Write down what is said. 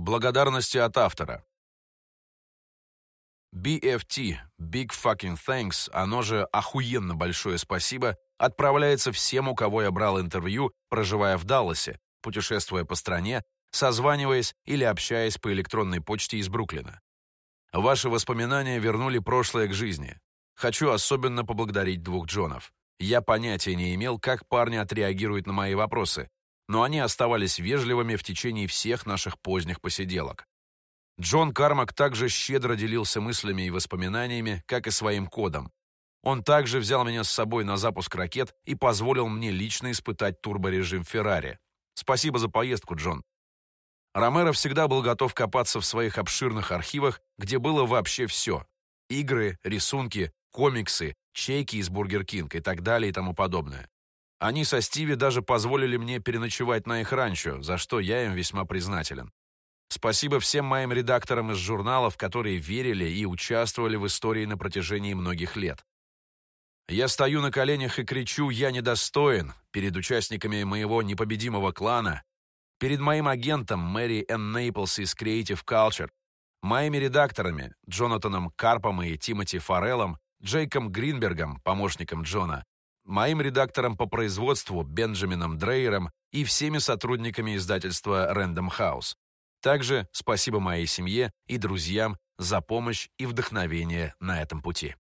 Благодарности от автора. BFT, Big Fucking Thanks, оно же охуенно большое спасибо, отправляется всем, у кого я брал интервью, проживая в Далласе, путешествуя по стране, созваниваясь или общаясь по электронной почте из Бруклина. Ваши воспоминания вернули прошлое к жизни. Хочу особенно поблагодарить двух Джонов. Я понятия не имел, как парни отреагируют на мои вопросы, но они оставались вежливыми в течение всех наших поздних посиделок. Джон Кармак также щедро делился мыслями и воспоминаниями, как и своим кодом. Он также взял меня с собой на запуск ракет и позволил мне лично испытать турборежим Феррари. Спасибо за поездку, Джон. Ромеро всегда был готов копаться в своих обширных архивах, где было вообще все. Игры, рисунки, комиксы, чеки из Burger King и так далее и тому подобное. Они со Стиви даже позволили мне переночевать на их ранчо, за что я им весьма признателен. Спасибо всем моим редакторам из журналов, которые верили и участвовали в истории на протяжении многих лет. Я стою на коленях и кричу «Я недостоин» перед участниками моего непобедимого клана, перед моим агентом Мэри Энн Нейплс из Creative Culture, моими редакторами Джонатаном Карпом и Тимоти Фореллом, Джейком Гринбергом, помощником Джона, моим редактором по производству Бенджамином Дрейером и всеми сотрудниками издательства Random House. Также спасибо моей семье и друзьям за помощь и вдохновение на этом пути.